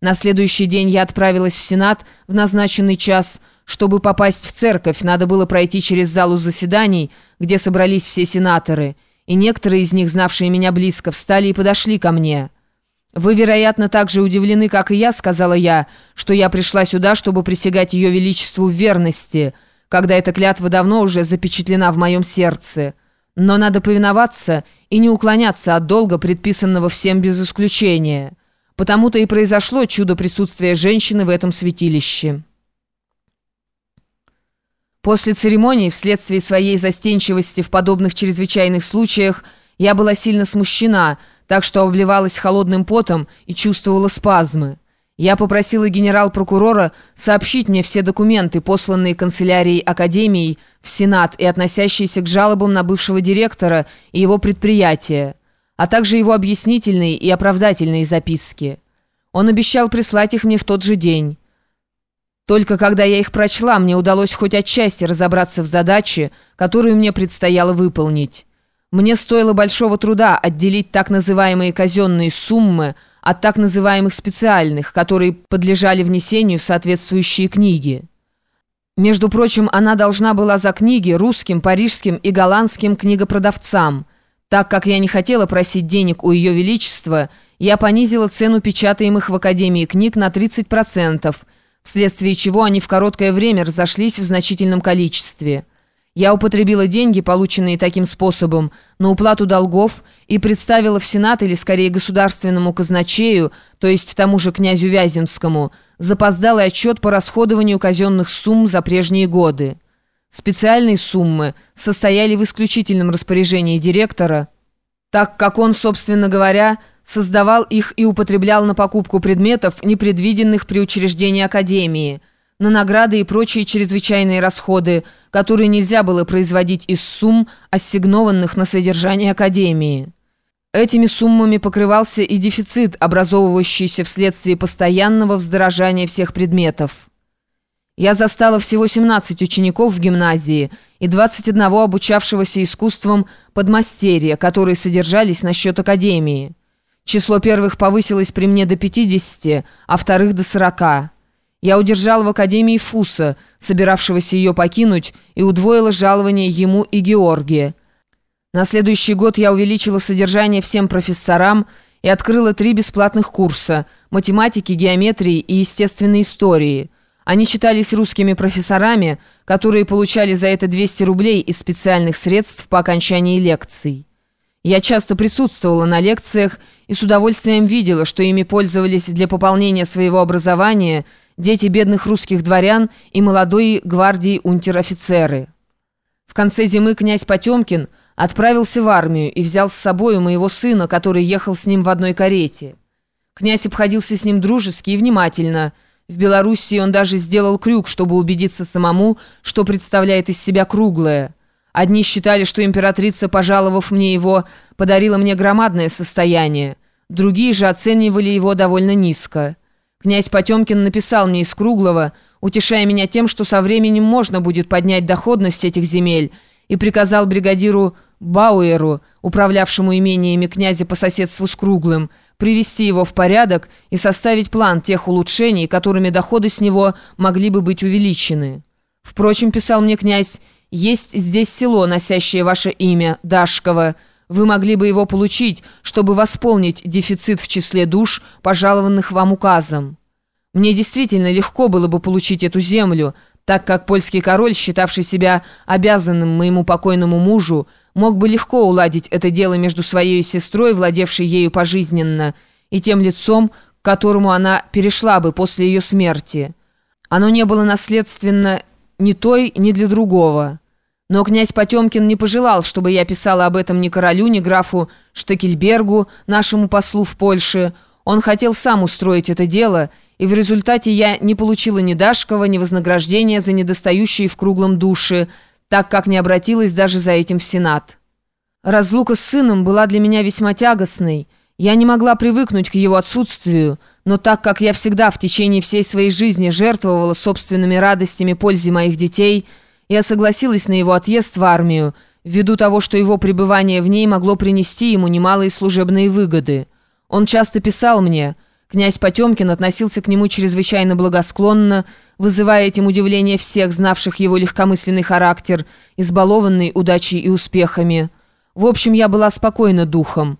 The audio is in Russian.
На следующий день я отправилась в Сенат в назначенный час. Чтобы попасть в церковь, надо было пройти через залу заседаний, где собрались все сенаторы, и некоторые из них, знавшие меня близко, встали и подошли ко мне. «Вы, вероятно, так же удивлены, как и я», — сказала я, «что я пришла сюда, чтобы присягать Ее Величеству в верности, когда эта клятва давно уже запечатлена в моем сердце. Но надо повиноваться и не уклоняться от долга, предписанного всем без исключения». Потому-то и произошло чудо присутствия женщины в этом святилище. После церемонии, вследствие своей застенчивости в подобных чрезвычайных случаях, я была сильно смущена, так что обливалась холодным потом и чувствовала спазмы. Я попросила генерал-прокурора сообщить мне все документы, посланные канцелярией Академии в Сенат и относящиеся к жалобам на бывшего директора и его предприятия а также его объяснительные и оправдательные записки. Он обещал прислать их мне в тот же день. Только когда я их прочла, мне удалось хоть отчасти разобраться в задаче, которую мне предстояло выполнить. Мне стоило большого труда отделить так называемые казенные суммы от так называемых специальных, которые подлежали внесению в соответствующие книги. Между прочим, она должна была за книги русским, парижским и голландским книгопродавцам – так как я не хотела просить денег у Ее Величества, я понизила цену печатаемых в Академии книг на 30%, вследствие чего они в короткое время разошлись в значительном количестве. Я употребила деньги, полученные таким способом, на уплату долгов и представила в Сенат или скорее государственному казначею, то есть тому же князю Вяземскому, запоздалый отчет по расходованию казенных сумм за прежние годы. Специальные суммы состояли в исключительном распоряжении директора, так как он, собственно говоря, создавал их и употреблял на покупку предметов, непредвиденных при учреждении Академии, на награды и прочие чрезвычайные расходы, которые нельзя было производить из сумм, ассигнованных на содержание Академии. Этими суммами покрывался и дефицит, образовывающийся вследствие постоянного вздорожания всех предметов. Я застала всего 17 учеников в гимназии и 21 обучавшегося искусствам подмастерья, которые содержались на счет академии. Число первых повысилось при мне до 50, а вторых до 40. Я удержал в академии Фуса, собиравшегося ее покинуть, и удвоила жалование ему и Георгия. На следующий год я увеличила содержание всем профессорам и открыла три бесплатных курса – математики, геометрии и естественной истории – они читались русскими профессорами, которые получали за это 200 рублей из специальных средств по окончании лекций. Я часто присутствовала на лекциях и с удовольствием видела, что ими пользовались для пополнения своего образования дети бедных русских дворян и молодой гвардии унтер-офицеры. В конце зимы князь Потемкин отправился в армию и взял с собой моего сына, который ехал с ним в одной карете. Князь обходился с ним дружески и внимательно – в Белоруссии он даже сделал крюк, чтобы убедиться самому, что представляет из себя круглое. Одни считали, что императрица, пожаловав мне его, подарила мне громадное состояние. Другие же оценивали его довольно низко. Князь Потемкин написал мне из Круглого, утешая меня тем, что со временем можно будет поднять доходность этих земель, и приказал бригадиру Бауэру, управлявшему имениями князя по соседству с Круглым, привести его в порядок и составить план тех улучшений, которыми доходы с него могли бы быть увеличены. Впрочем, писал мне князь, есть здесь село, носящее ваше имя, Дашково. Вы могли бы его получить, чтобы восполнить дефицит в числе душ, пожалованных вам указом. Мне действительно легко было бы получить эту землю, так как польский король, считавший себя обязанным моему покойному мужу, мог бы легко уладить это дело между своей сестрой, владевшей ею пожизненно, и тем лицом, к которому она перешла бы после ее смерти. Оно не было наследственно ни той, ни для другого. Но князь Потемкин не пожелал, чтобы я писала об этом ни королю, ни графу Штекельбергу, нашему послу в Польше. Он хотел сам устроить это дело, и в результате я не получила ни Дашкова, ни вознаграждения за недостающие в круглом душе, так как не обратилась даже за этим в Сенат. Разлука с сыном была для меня весьма тягостной. Я не могла привыкнуть к его отсутствию, но так как я всегда в течение всей своей жизни жертвовала собственными радостями пользе моих детей, я согласилась на его отъезд в армию, ввиду того, что его пребывание в ней могло принести ему немалые служебные выгоды. Он часто писал мне – Князь Потемкин относился к нему чрезвычайно благосклонно, вызывая этим удивление всех, знавших его легкомысленный характер, избалованный удачей и успехами. В общем, я была спокойна духом.